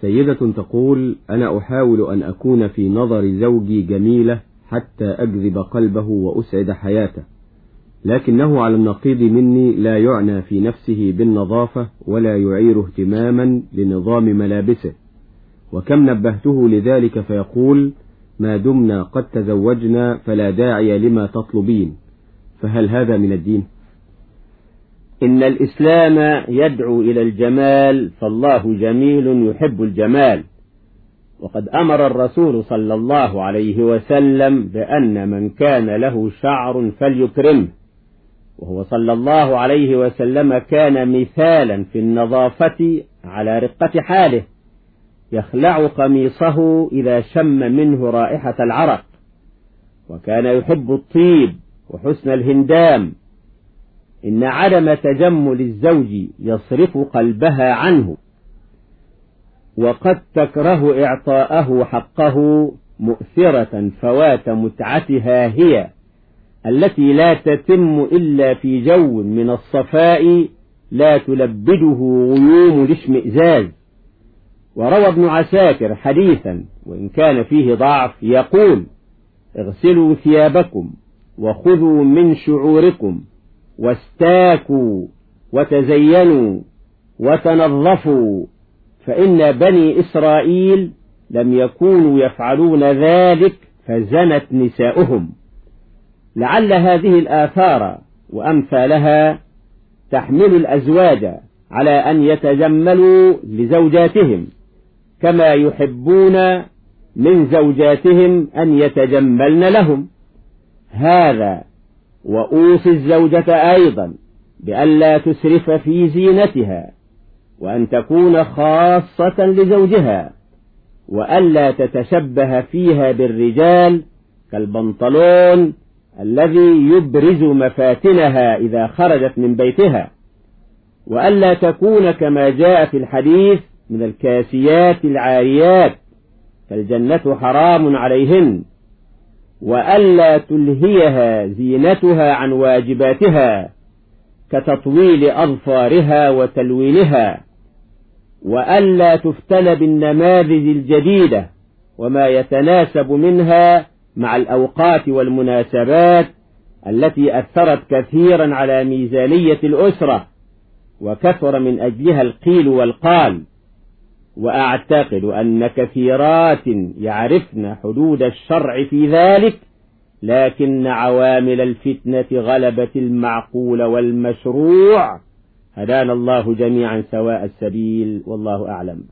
سيدة تقول أنا أحاول أن أكون في نظر زوجي جميلة حتى أجذب قلبه وأسعد حياته. لكنه على النقيض مني لا يعنى في نفسه بالنظافة ولا يعير اهتماما لنظام ملابسه. وكم نبهته لذلك فيقول ما دمنا قد تزوجنا فلا داعي لما تطلبين. فهل هذا من الدين؟ إن الإسلام يدعو إلى الجمال فالله جميل يحب الجمال. وقد أمر الرسول صلى الله عليه وسلم بأن من كان له شعر فليكرمه. وهو صلى الله عليه وسلم كان مثالا في النظافة على رقة حاله يخلع قميصه إذا شم منه رائحة العرق. وكان يحب الطيب وحسن الهندام. إن عدم تجمل الزوج يصرف قلبها عنه وقد تكره إعطاءه حقه مؤثرة فوات متعتها هي التي لا تتم إلا في جو من الصفاء لا تلبده غيوم الاشمئزاز. وروى ابن عساكر حديثا وإن كان فيه ضعف يقول اغسلوا ثيابكم وخذوا من شعوركم. واستاكوا وتزينوا وتنظفوا فإن بني إسرائيل لم يكونوا يفعلون ذلك فزنت نساؤهم. لعل هذه الآثار وأمثالها تحمل الأزواج على أن يتجملوا لزوجاتهم كما يحبون من زوجاتهم أن يتجملن لهم. هذا وأوصي الزوجة أيضا بألا تسرف في زينتها وأن تكون خاصة لزوجها وألا تتشبه فيها بالرجال كالبنطلون الذي يبرز مفاتنها إذا خرجت من بيتها وألا تكون كما جاء في الحديث من الكاسيات العاريات فالجنة حرام عليهن وألا تلهيها زينتها عن واجباتها كتطويل أظفارها وتلوينها وألا تفتن بالنماذج الجديدة وما يتناسب منها مع الأوقات والمناسبات التي أثرت كثيرا على ميزانية الأسرة وكثر من أجلها القيل والقال. وأعتقد أن كثيرات يعرفن حدود الشرع في ذلك لكن عوامل الفتنة غلبت المعقول والمشروع. هدانا الله جميعا سواء السبيل والله أعلم.